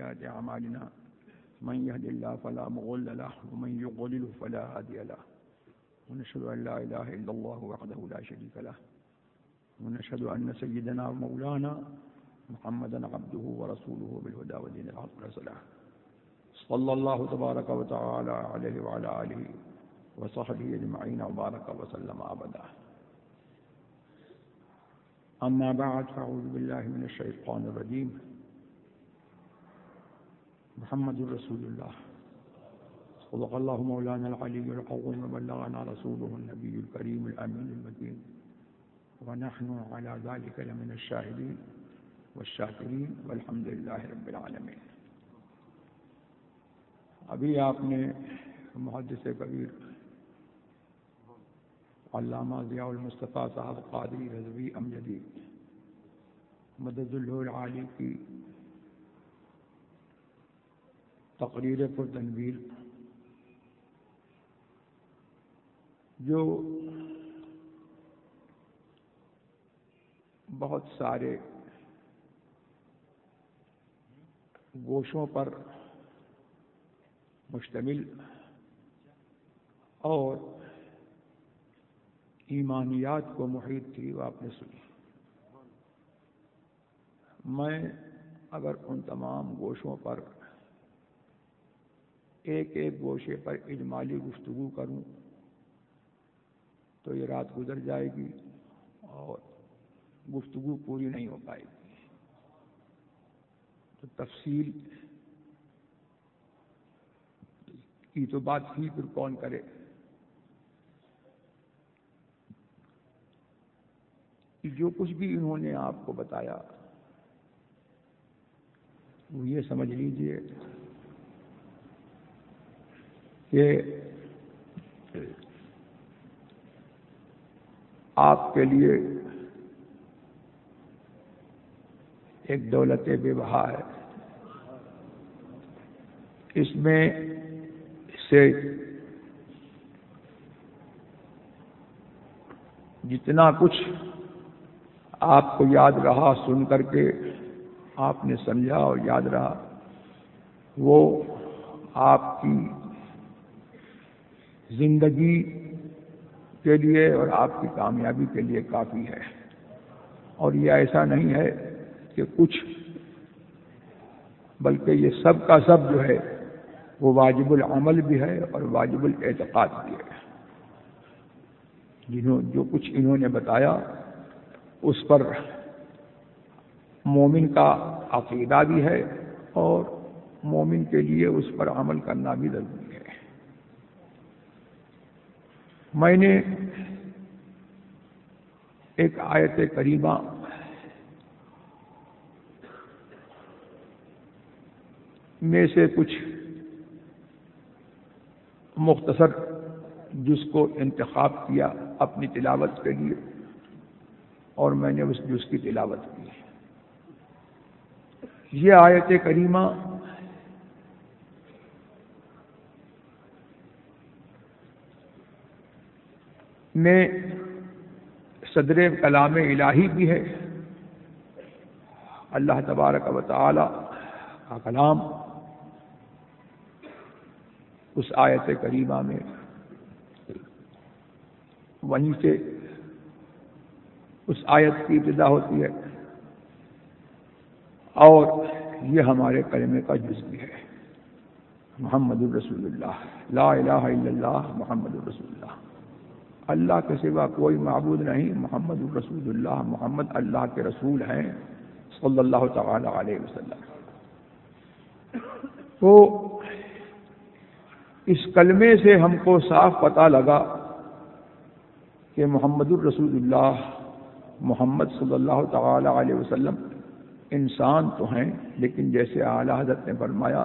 سيئات أعمالنا. من يهد الله فلا مضل له، ومن يضلل فلا هادي له. ونشهد أن لا إله إلا الله وحده لا شريك له. ونشهد أن سيدنا ومولانا محمدا عبده ورسوله بالهدى ودين الحق والسلام صلى الله تبارك وتعالى عليه وعلى آله وصحبه أجمعين وبارك وسلم أبدا. أما بعد، فأعوذ بالله من الشيطان الرجيم. محمد رسول الله. صدق الله مولانا العلي القويم وبلغنا رسوله النبي الكريم الأمين المتين. ونحن على ذلك لمن الشاهدين والشاكرين. والحمد لله رب العالمين. ابھی آپ نے محدث کبیر علامہ ضیاء المصطفیٰ صاحب قادری رضوی امجدی، مدد العالی کی تقریر پر تنویر۔ جو بہت سارے گوشوں پر مشتمل اور ایمانیات کو محیط تھی، وہ آپ نے سنی۔ میں اگر ان تمام گوشوں پر ایک ایک گوشے پر اجمالی گفتگو کروں تو یہ رات گزر جائے گی اور گفتگو پوری نہیں ہو پائے گی۔ تو تفصیل کی تو بات ہی پھر کون کرے؟ جو کچھ بھی انہوں نے آپ کو بتایا وہ یہ سمجھ لیجیے کہ آپ کے لیے ایک دولت بے بہا ہے۔ اس میں سے جتنا کچھ آپ کو یاد رہا سن کر کے آپ نے سمجھا اور یاد رہا، وہ آپ کی زندگی کے لیے اور آپ کی کامیابی کے لیے کافی ہے۔ اور یہ ایسا نہیں ہے کہ کچھ، بلکہ یہ سب کا سب جو ہے، وہ واجب العمل بھی ہے اور واجب الاعتقاد بھی ہے۔ جنہوں، جو کچھ انہوں نے بتایا، اس پر مومن کا عقیدہ بھی ہے اور مومن کے لیے اس پر عمل کرنا بھی ضروری ہے۔ میں نے ایک آیت کریمہ میں سے کچھ مختصر جس کو انتخاب کیا اپنی تلاوت کے لیے اور میں نے اس جس کی تلاوت کی۔ یہ آیت کریمہ میں صدر کلام الہی بھی ہے۔ اللہ تبارک و تعالی کا کلام اس آیت کریمہ میں وہیں سے اس آیت کی ابتدا ہوتی ہے۔ اور یہ ہمارے کلمے کا جز بھی ہے۔ محمد الرسول اللہ۔ لا الہ الا اللہ محمد الرسول اللہ۔ اللہ کے سوا کوئی معبود نہیں، محمد الرسول اللہ، محمد اللہ کے رسول ہیں، صلی اللہ تعالی علیہ وسلم۔ تو اس کلمے سے ہم کو صاف پتہ لگا کہ محمد الرسول اللہ، محمد صلی اللہ تعالی علیہ وسلم انسان تو ہیں، لیکن جیسے اعلی حضرت نے فرمایا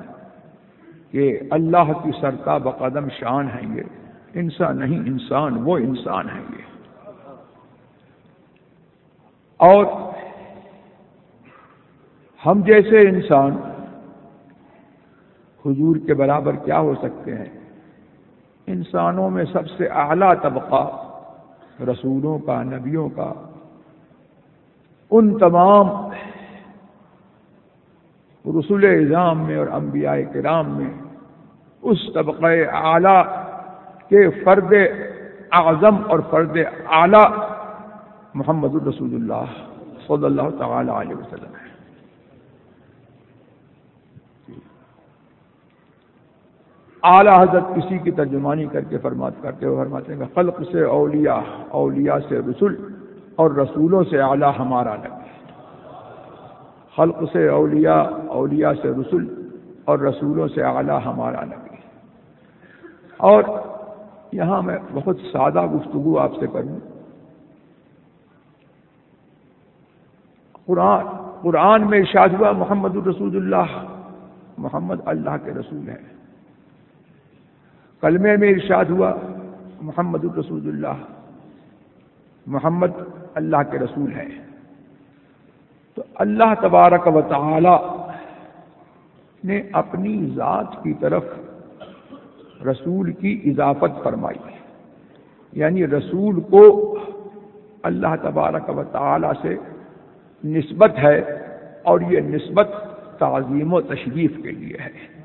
کہ اللہ کی سرتا بقدم شان ہیں یہ۔ انسان نہیں، انسان، وہ انسان ہیں یہ۔ اور ہم جیسے انسان حضور کے برابر کیا ہو سکتے ہیں؟ انسانوں میں سب سے اعلیٰ طبقہ رسولوں کا، نبیوں کا، ان تمام رسول اظام میں اور انبیاء کرام میں اس طبقہ اعلی کے فرد اعظم اور فرد اعلی محمد الرسول اللہ صلی اللہ تعالی علیہ وسلم ہے اعلی حضرت کسی کی ترجمانی کر کے فرمات کرتے ہوئے فرماتے ہیں کہ خلق سے اولیاء اولیاء سے رسول اور رسولوں سے اعلیٰ ہمارا نبی۔ خلق سے اولیاء اولیاء سے رسول اور رسولوں سے اعلیٰ ہمارا نبی۔ اور یہاں میں بہت سادہ گفتگو آپ سے کروں۔ قرآن قرآن میں ارشاد ہوا محمد الرسول اللہ محمد اللہ کے رسول ہیں۔ کلمے میں ارشاد ہوا محمد الرسول اللہ محمد اللہ کے رسول ہیں۔ تو اللہ تبارک و تعالی نے اپنی ذات کی طرف رسول کی اضافت فرمائی یعنی رسول کو اللہ تبارک و تعالی سے نسبت ہے اور یہ نسبت تعظیم و تشریف کے لیے ہے۔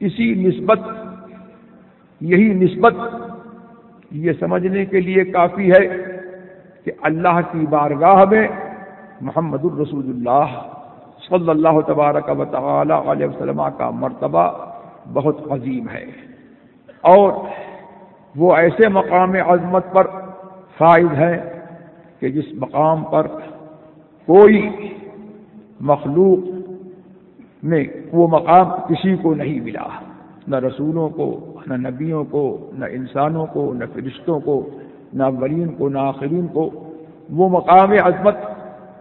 اسی نسبت، یہی نسبت یہ سمجھنے کے لیے کافی ہے کہ اللہ کی بارگاہ میں محمد الرسول اللہ صلی اللہ تبارک و تعالی علیہ وسلم کا مرتبہ بہت عظیم ہے۔ اور وہ ایسے مقام عظمت پر فائد ہے کہ جس مقام پر کوئی مخلوق میں وہ مقام کسی کو نہیں ملا۔ نہ رسولوں کو، نہ نبیوں کو، نہ انسانوں کو، نہ فرشتوں کو، نہ اولین کو، نہ آخرین کو وہ مقام عظمت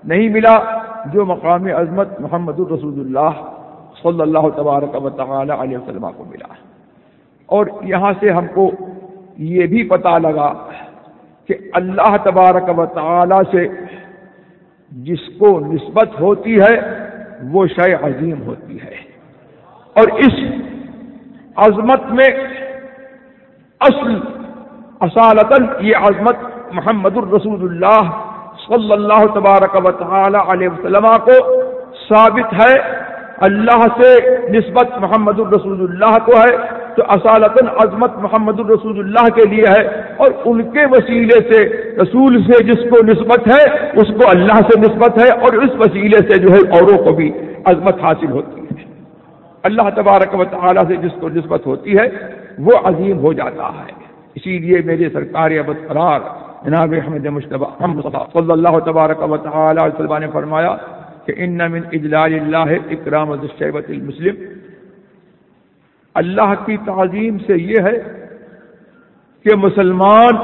نہیں ملا۔ جو مقام عظمت محمد الرسول اللہ صلی اللہ تبارک و تعالی علیہ وسلم کو ملا۔ اور یہاں سے ہم کو یہ بھی پتا لگا کہ اللہ تبارک و تعالی سے جس کو نسبت ہوتی ہے، وہ شے عظیم ہوتی ہے۔ اور اس عظمت میں اصل، اصالتاً یہ عظمت محمد الرسول اللہ صلی اللہ تبارک و تعالی علیہ وسلم کو ثابت ہے۔ اللہ سے نسبت محمد الرسول اللہ کو ہے، تو اصالتاً عظمت محمد الرسول اللہ کے لیے ہے۔ اور ان کے وسیلے سے، رسول سے جس کو نسبت ہے، اس کو اللہ سے نسبت ہے۔ اور اس وسیلے سے جو ہے، اوروں کو بھی عظمت حاصل ہوتی ہے۔ اللہ تبارک و تعالی سے جس کو نسبت ہوتی ہے، وہ عظیم ہو جاتا ہے۔ اسی لیے میرے سرکار ابد قرار، جناب احمد مشتبہ صلی اللہ تبارک و تعالی وسلم نے فرمایا کہ ان من اجلال اللہ اکرام الشیبت المسلم۔ اللہ کی تعظیم سے یہ ہے کہ مسلمان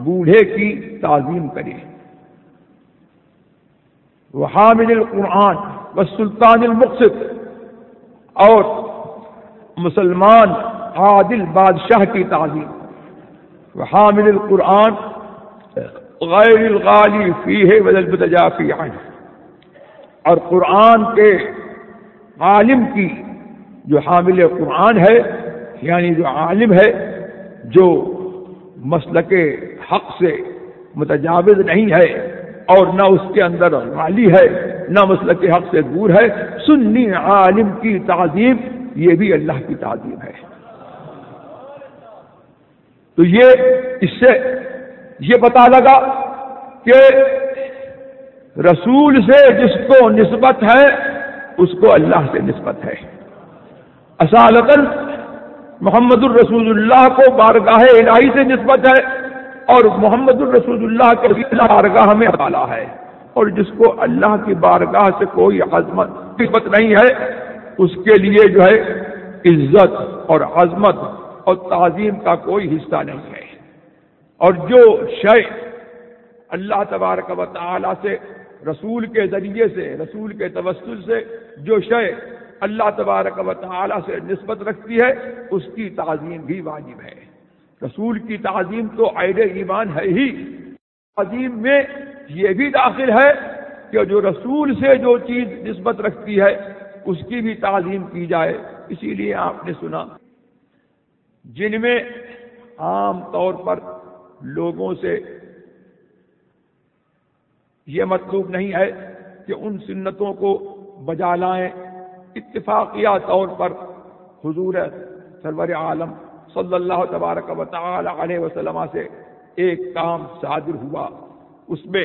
بوڑھے کی تعظیم کرے۔ وہ القرآن و سلطان المقصد اور مسلمان عادل بادشاہ کی تعظیم۔ حامل القرآن غیر الغالی فی ہے بدل بدجافی اور قرآن کے عالم کی جو حامل قرآن ہے یعنی جو عالم ہے، جو مسلک حق سے متجاوز نہیں ہے اور نہ اس کے اندر غالی ہے، نہ مسلک حق سے دور ہے، سنی عالم کی تعظیم، یہ بھی اللہ کی تعظیم ہے۔ تو یہ اس سے یہ پتا لگا کہ رسول سے جس کو نسبت ہے، اس کو اللہ سے نسبت ہے۔ اصالت محمد الرسول اللہ کو بارگاہ الہی سے نسبت ہے اور محمد الرسول اللہ کے بارگاہ میں ڈالا ہے۔ اور جس کو اللہ کی بارگاہ سے کوئی عظمت، نسبت نہیں ہے، اس کے لیے جو ہے، عزت اور عظمت اور تعظیم کا کوئی حصہ نہیں ہے۔ اور جو شے اللہ تبارک و تعالی سے رسول کے ذریعے سے، رسول کے توسل سے جو شے اللہ تبارک و تعالی سے نسبت رکھتی ہے، اس کی تعظیم بھی واجب ہے۔ رسول کی تعظیم تو عید ایمان ہے ہی۔ تعظیم میں یہ بھی داخل ہے کہ جو رسول سے جو چیز نسبت رکھتی ہے، اس کی بھی تعظیم کی جائے۔ اسی لیے آپ نے سنا۔ جن میں عام طور پر لوگوں سے یہ مطلوب نہیں ہے کہ ان سنتوں کو بجا لائیں۔ اتفاقیہ طور پر حضور سرور عالم صلی اللہ تبارک و تعالی علیہ وسلم سے ایک کام صادر ہوا۔ اس میں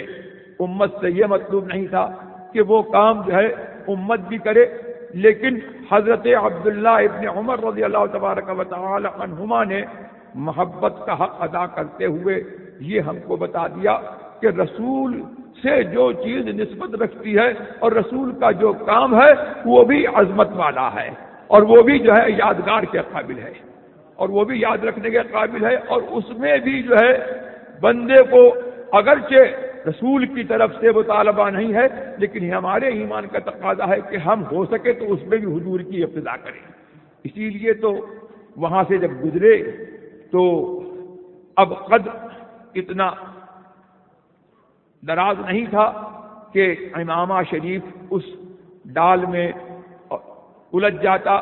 امت سے یہ مطلوب نہیں تھا کہ وہ کام جو ہے امت بھی کرے، لیکن حضرت عبداللہ ابن عمر رضی اللہ تبارک و تعالی عنہما نے محبت کا حق ادا کرتے ہوئے یہ ہم کو بتا دیا۔ کہ رسول سے جو چیز نسبت رکھتی ہے اور رسول کا جو کام ہے، وہ بھی عظمت والا ہے۔ اور وہ بھی جو ہے یادگار کے قابل ہے۔ اور وہ بھی یاد رکھنے کے قابل ہے۔ اور اس میں بھی جو ہے بندے کو اگرچہ رسول کی طرف سے مطالبہ نہیں ہے، لیکن ہمارے ایمان کا تقاضا ہے کہ ہم ہو سکے تو اس میں بھی حضور کی ابتدا کریں۔ اسی لیے تو وہاں سے جب گزرے تو اب قد اتنا دراز نہیں تھا کہ امامہ شریف اس ڈال میں الجھ جاتا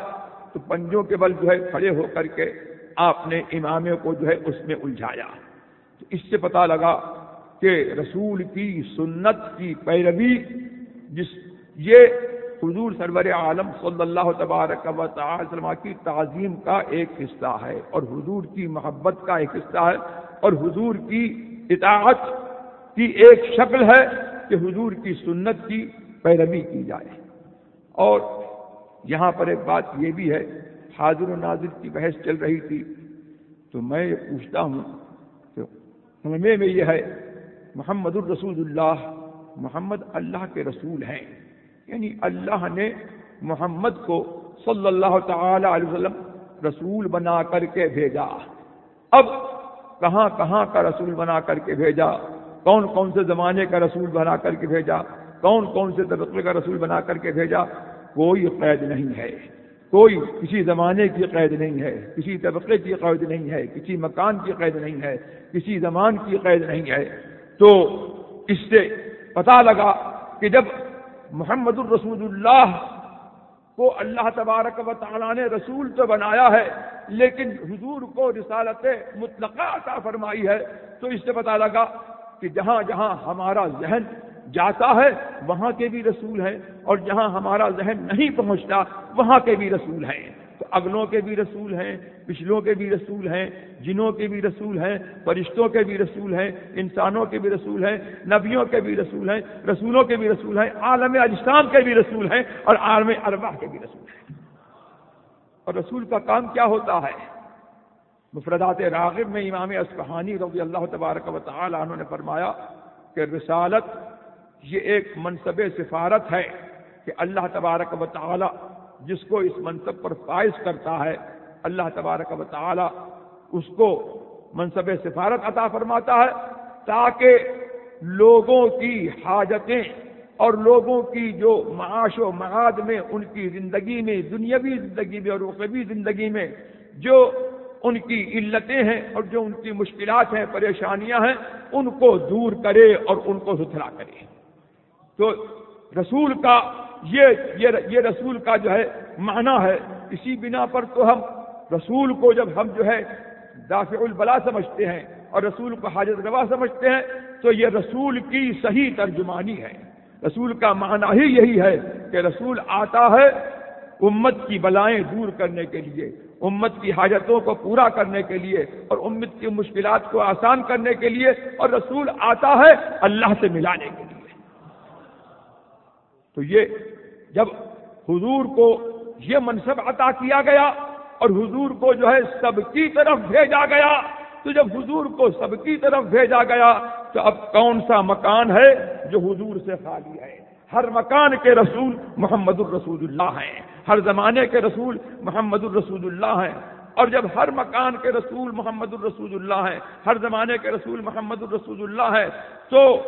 تو پنجوں کے بل جو ہے کھڑے ہو کر کے آپ نے امامے کو جو ہے اس میں الجھایا۔ تو اس سے پتا لگا کہ رسول کی سنت کی پیروی جس یہ حضور سرور عالم صلی اللہ تبارک و تعالی کی تعظیم کا ایک حصہ ہے اور حضور کی محبت کا ایک حصہ ہے اور حضور کی اطاعت کی ایک شکل ہے کہ حضور کی سنت کی پیروی کی جائے۔ اور یہاں پر ایک بات یہ بھی ہے، حاضر و ناظر کی بحث چل رہی تھی، تو میں یہ پوچھتا ہوں کہ میں یہ ہے، محمد الرسول اللہ محمد اللہ کے رسول ہیں۔ یعنی اللہ نے محمد کو صلی اللہ تعالی علیہ وسلم رسول بنا کر کے بھیجا۔ اب کہاں کہاں کا رسول بنا کر کے بھیجا؟ کون کون سے زمانے کا رسول بنا کر کے بھیجا؟ کون کون سے طبقے کا رسول بنا کر کے بھیجا؟ کوئی قید نہیں ہے۔ کوئی کسی زمانے کی قید نہیں ہے، کسی طبقے کی قید نہیں ہے، کسی مکان کی قید نہیں ہے، کسی زمان کی قید نہیں ہے۔ تو اس سے پتا لگا کہ جب محمد الرسول اللہ کو اللہ تبارک و تعالیٰ نے رسول تو بنایا ہے، لیکن حضور کو رسالت مطلقہ عطا فرمائی ہے، تو اس سے پتا لگا کہ جہاں جہاں ہمارا ذہن جاتا ہے وہاں کے بھی رسول ہیں اور جہاں ہمارا ذہن نہیں پہنچتا وہاں کے بھی رسول ہیں تو اگلوں کے بھی رسول ہیں پچھلوں کے بھی رسول ہیں جنوں کے بھی رسول ہیں فرشتوں کے بھی رسول ہیں انسانوں کے بھی رسول ہیں نبیوں کے بھی رسول ہیں رسولوں کے بھی رسول ہیں عالم اجسام کے بھی رسول ہیں اور عالم ارواح کے بھی رسول ہیں اور رسول کا کام کیا ہوتا ہے مفردات راغب میں امام اسفہانی رضی اللہ تبارک و تعالی عنہ نے فرمایا کہ رسالت یہ ایک منصب سفارت ہے کہ اللہ تبارک و تعالی جس کو اس منصب پر فائز کرتا ہے، اللہ تبارک و تعالی اس کو منصب سفارت عطا فرماتا ہے تاکہ لوگوں کی حاجتیں اور لوگوں کی جو معاش و معاد میں، ان کی زندگی میں، دنیاوی زندگی میں اور رقبی زندگی میں جو ان کی علتیں ہیں اور جو ان کی مشکلات ہیں، پریشانیاں ہیں، ان کو دور کرے اور ان کو ستھرا کرے۔ تو رسول کا یہ یہ رسول کا جو ہے معنی ہے، اسی بنا پر تو ہم رسول کو جب ہم جو ہے دافع البلا سمجھتے ہیں اور رسول کو حاجت روا سمجھتے ہیں، تو یہ رسول کی صحیح ترجمانی ہے۔ رسول کا معنی ہی یہی ہے کہ رسول آتا ہے امت کی بلائیں دور کرنے کے لیے۔ امت کی حاجتوں کو پورا کرنے کے لیے اور امت کی مشکلات کو آسان کرنے کے لیے اور رسول آتا ہے اللہ سے ملانے کے لیے۔ تو یہ جب حضور کو یہ منصب عطا کیا گیا اور حضور کو جو ہے سب کی طرف بھیجا گیا، تو جب حضور کو سب کی طرف بھیجا گیا، تو اب کون سا مکان ہے جو حضور سے خالی ہے؟ ہر مکان کے رسول محمد الرسول اللہ ہیں۔ ہر زمانے کے رسول محمد الرسول اللہ ہیں۔ اور جب ہر مکان کے رسول محمد الرسول اللہ ہیں، ہر زمانے کے رسول محمد الرسول اللہ ہے تو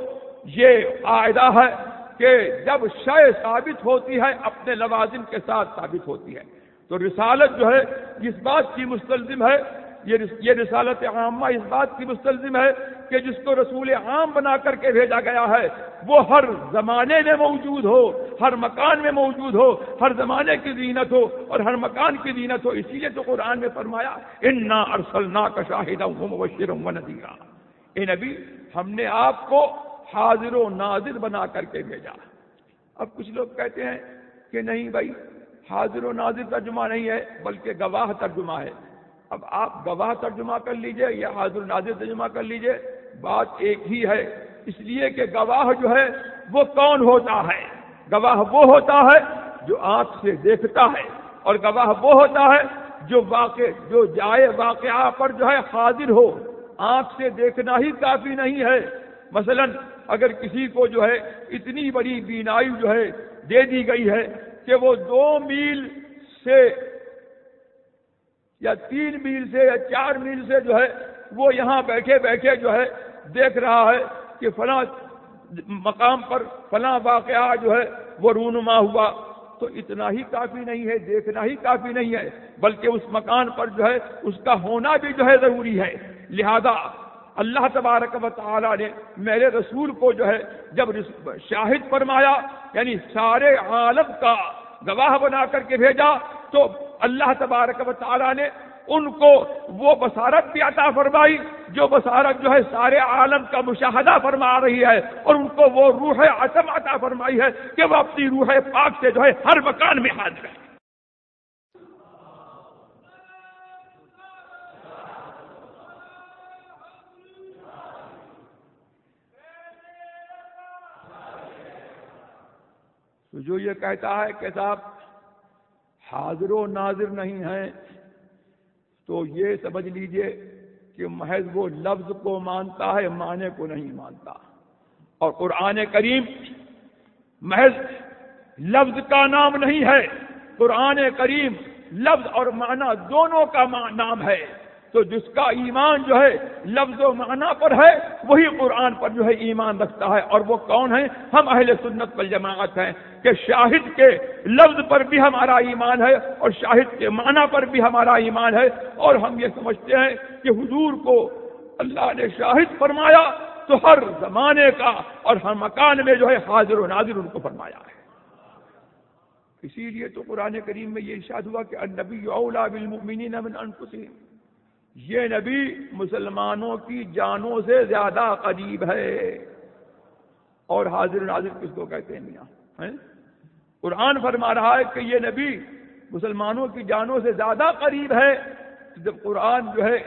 یہ قاعدہ ہے کہ جب شے ثابت ہوتی ہے، اپنے لوازم کے ساتھ ثابت ہوتی ہے۔ تو رسالت جو ہے، اس بات کی مستلزم ہے یہ رسالت عامہ اس بات کی مستلزم ہے کہ جس کو رسول عام بنا کر کے بھیجا گیا ہے، وہ ہر زمانے میں موجود ہو، ہر مکان میں موجود ہو، ہر زمانے کی زینت ہو اور ہر مکان کی زینت ہو۔ اسی لیے تو قرآن میں فرمایا، انا ارسلنا کا شاہد ندیرا اے نبی، ہم نے آپ کو حاضر و ناظر بنا کر کے بھیجا۔ اب کچھ لوگ کہتے ہیں کہ نہیں بھائی، حاضر و ناظر ترجمہ نہیں ہے، بلکہ گواہ ترجمہ ہے۔ اب آپ گواہ ترجمہ کر لیجیے یا حاضر ناظر ترجمہ کر لیجیے، بات ایک ہی ہے۔ اس لیے کہ گواہ جو ہے، وہ کون ہوتا ہے؟ گواہ وہ ہوتا ہے جو آنکھ سے دیکھتا ہے، اور گواہ وہ ہوتا ہے جو واقع، جو جائے واقعہ پر جو ہے حاضر ہو۔ آنکھ سے دیکھنا ہی کافی نہیں ہے۔ مثلا اگر کسی کو جو ہے اتنی بڑی بینائی جو ہے دے دی گئی ہے کہ وہ دو میل سے یا تین میل سے یا چار میل سے جو ہے وہ یہاں بیٹھے بیٹھے جو ہے دیکھ رہا ہے کہ فلاں مقام پر فلاں واقعہ جو ہے وہ رونما ہوا۔ تو اتنا ہی کافی نہیں ہے، دیکھنا ہی کافی نہیں ہے، بلکہ اس مکان پر جو ہے اس کا ہونا بھی جو ہے ضروری ہے۔ لہذا اللہ تبارک و تعالی نے میرے رسول کو جو ہے جب شاہد فرمایا یعنی سارے عالم کا گواہ بنا کر کے بھیجا، تو اللہ تبارک و تعالی نے ان کو وہ بصارت بھی عطا فرمائی جو بصارت جو ہے سارے عالم کا مشاہدہ فرما رہی ہے اور ان کو وہ روح عتم عطا فرمائی ہے کہ وہ اپنی روح پاک سے جو ہے ہر مکان میں حاضر ہے تو جو یہ کہتا ہے کہ صاحب حاضر و ناظر نہیں ہیں۔ تو یہ سمجھ لیجیے کہ محض وہ لفظ کو مانتا ہے، معنی کو نہیں مانتا۔ اور قرآن کریم محض لفظ کا نام نہیں ہے، قرآن کریم لفظ اور معنی دونوں کا نام ہے۔ تو جس کا ایمان جو ہے لفظ و معنی پر ہے، وہی قرآن پر جو ہے ایمان رکھتا ہے۔ اور وہ کون ہے ہم اہل سنت پر جماعت ہیں کہ شاہد کے لفظ پر بھی ہمارا ایمان ہے اور شاہد کے معنی پر بھی ہمارا ایمان ہے۔ اور ہم یہ سمجھتے ہیں کہ حضور کو اللہ نے شاہد فرمایا تو ہر زمانے کا اور ہر مکان میں جو ہے حاضر و ناظر ان کو فرمایا ہے۔ اسی لیے تو قرآن کریم میں یہ ارشاد ہوا کہ النبی اولا بالمؤمنین من انفسهم۔ یہ نبی مسلمانوں کی جانوں سے زیادہ قریب ہے۔ اور حاضر ناظر کس کو کہتے ہیں میاں؟ قرآن فرما رہا ہے کہ یہ نبی مسلمانوں کی جانوں سے زیادہ قریب ہے۔ جب قرآن جو ہے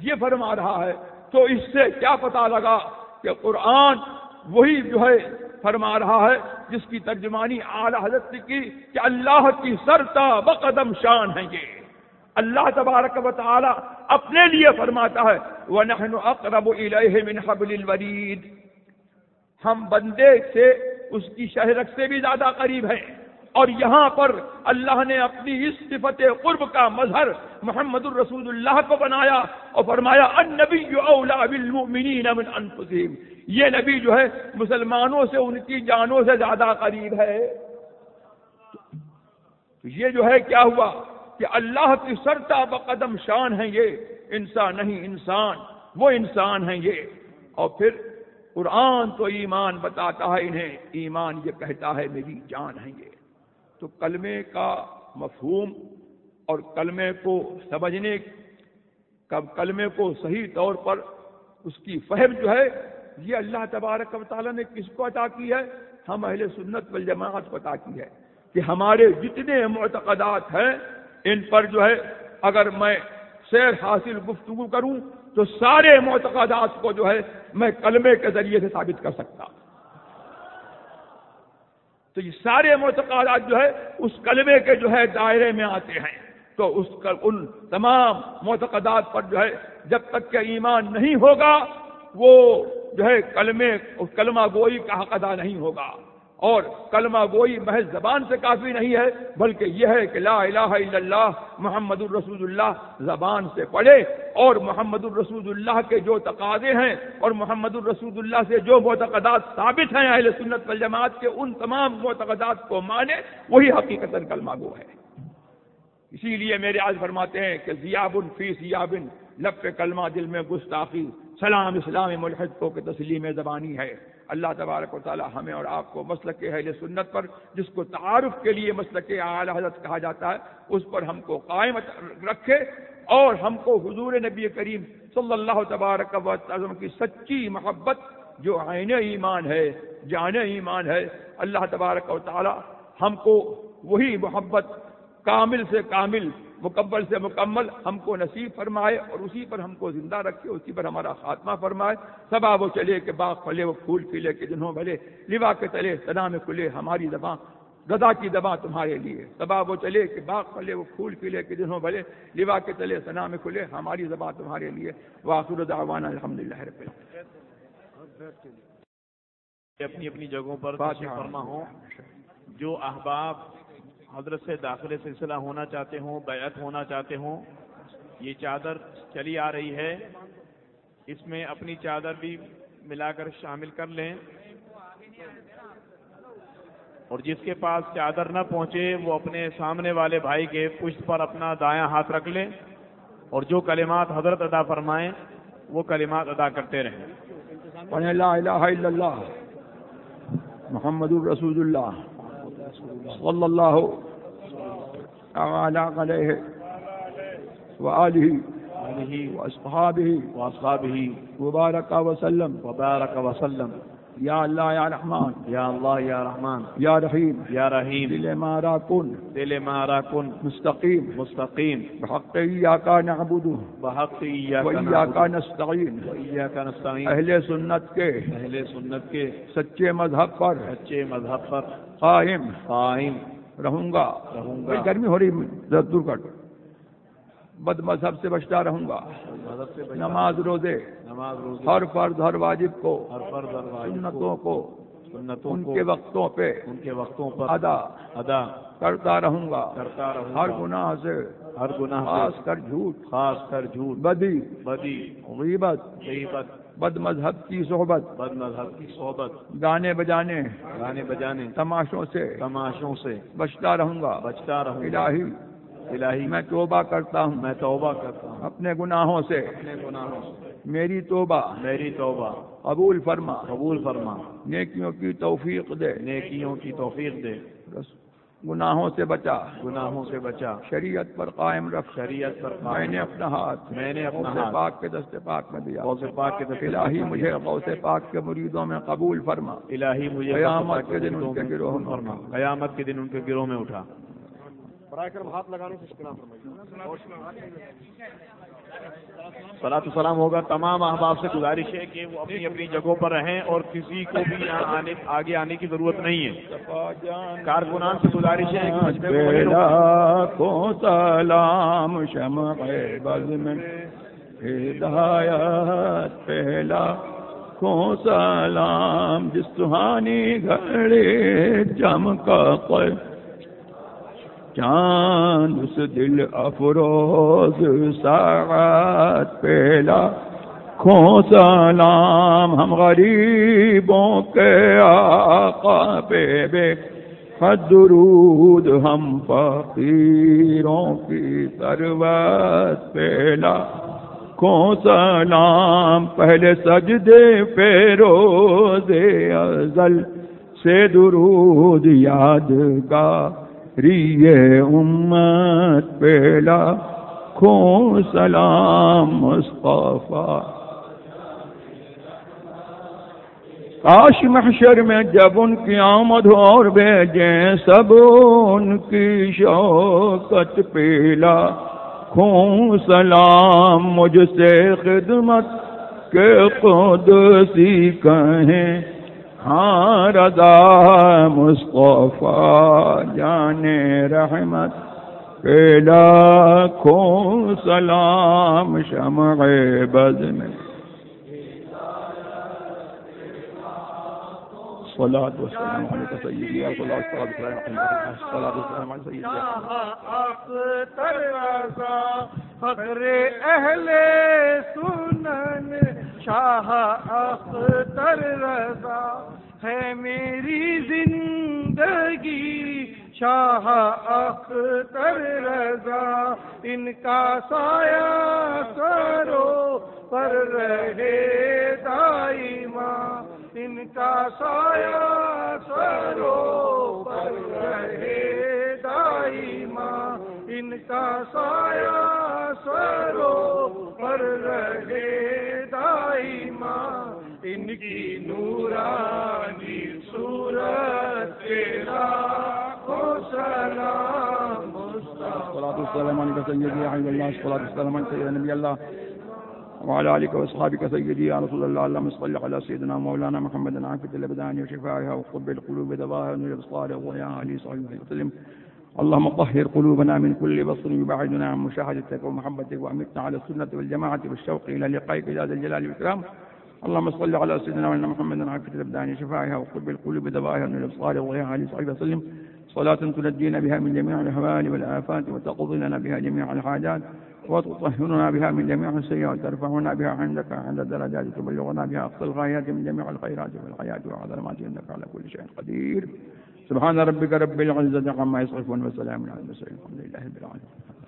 یہ فرما رہا ہے تو اس سے کیا پتا لگا کہ قرآن وہی جو ہے فرما رہا ہے جس کی ترجمانی اعلی حضرت کی کہ اللہ کی سرتا بقدم شان ہے یہ۔ اللہ تبارک و تعالی اپنے لیے فرماتا ہے، وَنَحْنُ أَقْرَبُ إِلَيْهِ مِنْ حَبْلِ الْوَرِيدِ ہم بندے سے اس کی شہرت سے بھی زیادہ قریب ہیں۔ اور یہاں پر اللہ نے اپنی اس صفت قرب کا مظہر محمد الرسول اللہ کو بنایا اور فرمایا، النبی اولا بالمؤمنین من انفسهم یہ نبی جو ہے، مسلمانوں سے، ان کی جانوں سے زیادہ قریب ہے۔ یہ جو ہے، کیا ہوا؟ کہ اللہ کی سرتا بقدم شان ہے یہ، انسان نہیں انسان، وہ انسان ہیں یہ۔ اور پھر قرآن تو ایمان بتاتا ہے انہیں، ایمان یہ کہتا ہے میری جان ہے یہ۔ تو کلمے کا مفہوم اور کلمے کو سمجھنے، کب کلمے کو صحیح طور پر اس کی فہم جو ہے، یہ اللہ تبارک و تعالیٰ نے کس کو عطا کی ہے؟ ہم اہل سنت والجماعت کو عطا کی ہے۔ کہ ہمارے جتنے معتقدات ہیں ان پر جو ہے، اگر میں سیر حاصل گفتگو کروں، تو سارے معتقدات کو جو ہے، میں کلمے کے ذریعے سے ثابت کر سکتا۔ تو یہ سارے معتقدات جو ہے، اس کلمے کے جو ہے، دائرے میں آتے ہیں۔ تو اس ان تمام معتقدات پر جو ہے، جب تک کہ ایمان نہیں ہوگا، وہ جو ہے، کلمے، کلمہ گوئی کا حق ادا نہیں ہوگا۔ اور کلمہ گوئی محض زبان سے کافی نہیں ہے، بلکہ یہ ہے کہ لا الہ الا اللہ، محمد الرسول اللہ زبان سے پڑھے اور محمد الرسول اللہ کے جو تقاضے ہیں اور محمد الرسول اللہ سے جو معتقدات ثابت ہیں اہل سنت والجماعت کے، ان تمام معتقدات کو مانے، وہی حقیقت کلمہ گو ہے۔ اسی لیے میرے آج فرماتے ہیں کہ ضیابن فی ضیابن لب پہ کلمہ دل میں گستاخی، سلام اسلام ملحد کو کہ تسلیم زبانی ہے۔ اللہ تبارک و تعالی ہمیں اور آپ کو مسلک اہل سنت پر، جس کو تعارف کے لیے مسلک اعلی حضرت کہا جاتا ہے، اس پر ہم کو قائم رکھے اور ہم کو حضور نبی کریم صلی اللہ تبارک و تعظم کی سچی محبت، جو عین ایمان ہے، جان ایمان ہے، اللہ تبارک و تعالی ہم کو وہی محبت کامل سے کامل، مکمل سے مکمل ہم کو نصیب فرمائے اور اسی پر ہم کو زندہ رکھے، اسی پر ہمارا خاتمہ فرمائے۔ سبا وہ چلے کہ باغ پھلے، وہ پھول کھلے کہ جنہوں بھلے، لوا کے تلے سنا میں کھلے ہماری زباں گدا کی دبا تمہارے لیے۔ سبا وہ چلے کہ باغ پھلے، وہ پھول کھلے کہ جنہوں بھلے، لوا کے تلے سنا میں کھلے ہماری زباں تمہارے لیے۔ واخر دعوانا الحمد للہ رب اپنی اپنی جگہوں پر فرما ہوں۔ جو احباب حضرت سے داخل سلسلہ ہونا چاہتے ہوں، بیعت ہونا چاہتے ہوں۔ یہ چادر چلی آ رہی ہے۔ اس میں اپنی چادر بھی ملا کر شامل کر لیں۔ اور جس کے پاس چادر نہ پہنچے، وہ اپنے سامنے والے بھائی کے پشت پر اپنا دایاں ہاتھ رکھ لیں۔ اور جو کلمات حضرت ادا فرمائیں، وہ کلمات ادا کرتے رہیں۔ لا الہ الا اللہ، محمد الرسول اللہ۔ صلی اللہ تعالی علیہ وآلہ واصحابہ واصحابہ وبارک وسلم. وبارک وسلم. یا اللہ یا رحمان یا اللہ یا رحمان یا رحیم یا رحیم دل مارا کن دل مارا کن مستقیم مستقیم بحق ایاکا نعبد. بحق ایاکا نستعین ایاک نستعین اہل سنت کے اہل سنت کے سچے مذہب پر. سچے مذہب پر. قائم قائم. رہوں گا. رہوں گا. گرمی ہو رہی ذرا دور کر بد مذہب سے بچتا رہوں گا. نماز روزے نماز روزے. ہر فرض ہر واجب کو ہر فرض اور واجب سنتوں کو سنتوں ان کے وقتوں پہ ان کے وقتوں پر ادا ادا کرتا رہوں گا. کرتا رہوں ہر گناہ سے ہر گناہ خاص کر جھوٹ خاص کر جھوٹ. بدی بدی. غیبت غیبت بد مذہب کی صحبت بد مذہب کی صحبت گانے بجانے گانے بجانے تماشوں سے تماشوں سے بچتا رہوں گا بچتا رہوں گا الہی الہی میں توبہ کرتا ہوں میں توبہ کرتا ہوں اپنے گناہوں سے اپنے گناہوں سے میری توبہ میری توبہ قبول فرما قبول فرما نیکیوں کی توفیق دے نیکیوں کی توفیق دے گناہوں سے بچا۔ گناہوں سے بچا۔ شریعت پر قائم رکھ۔ شریعت پر میں نے اپنا ہاتھ میں نے اپنا ہاتھ پاک کے دست پاک میں دیا۔ غوث پاک کے دست الہی مجھے۔ غوث پاک کے مریدوں میں قبول فرما۔ الہی مجھے قیامت کے دن ان کے گروہ میں فرما۔ قیامت کے دن ان کے گروہ میں اٹھا۔ صلاح السلام ہوگا۔ تمام احباب سے گزارش ہے کہ وہ اپنی اپنی جگہوں پر رہیں اور کسی کو بھی یہاں آنے، آگے آنے کی ضرورت نہیں ہے۔ کارکنان سے گزارش ہے پہلا کو سلام شمع بز میں ہدایت پہلا کو سلام جس سہانی گھڑے جم کا چاند اس دل افروز ساعت پہلا کھو سلام ہم غریبوں کے آقا پہ بے۔ درود ہم فقیروں کی ثروت پہلا کو سلام پہلے سجدے پہ روزے ازل۔ سے درود یاد کا ریے امت پہلا کھو سلام مصطفیٰ۔ کاش محشر میں جب ان کی آمد ہو اور بھیجیں سب ان کی شوکت پیلا خوں سلام مجھ سے خدمت کے قدسی کہیں۔ ہاں رضا مصطفیٰ جانے رحمت پیلا سلام شمع بز میں صلاة والسلام عليك سيدي صلاة والسلام والسلام سيدي اختر رضا فخر اہل سنن، شاہ اختر رضا ہے میری زندگی، شاہ اختر رضا، ان کا سایہ کرو پر رہے دائما ان کا سایہ کرو پر رہے دائما ان کا سایہ سرو پر رہے دائما ان کی نورانی صورت تیرا سلام مصطفیٰ الصلاة والسلام عليك سيدي يا حبيب الله الصلاة والسلام عليك سيدنا نبي الله وعلى آلك وأصحابك سيدي يا رسول الله اللهم صل على سيدنا مولانا محمد عافية الأبدان وشفائها وقب القلوب دواها ونور الأبصار وضياها عليه صلى الله عليه وسلم اللهم طهر قلوبنا من كل بصر يبعدنا عن مشاهدتك ومحبتك وأمتنا على السنة والجماعة والشوق إلى لقائك يا ذا الجلال والإكرام اللهم صل على سيدنا مولانا محمد عافية الأبدان وشفائها وقب القلوب دواها ونور الأبصار وضياها عليه صلى وسلم. صلاة تنجينا بها من جميع الأهوال والآفات وتقضي لنا بها جميع الحاجات وتطهرنا بها من جميع السيئات. وترفعنا بها عندك عند الدرجات. تبلغنا بها أقصى الغايات من جميع الخيرات في الحياة وعظمات. إنك على كل شيء قدير. سبحان ربك رب العزة عما يصفون وسلام على المرسلين. الحمد لله رب العالمين.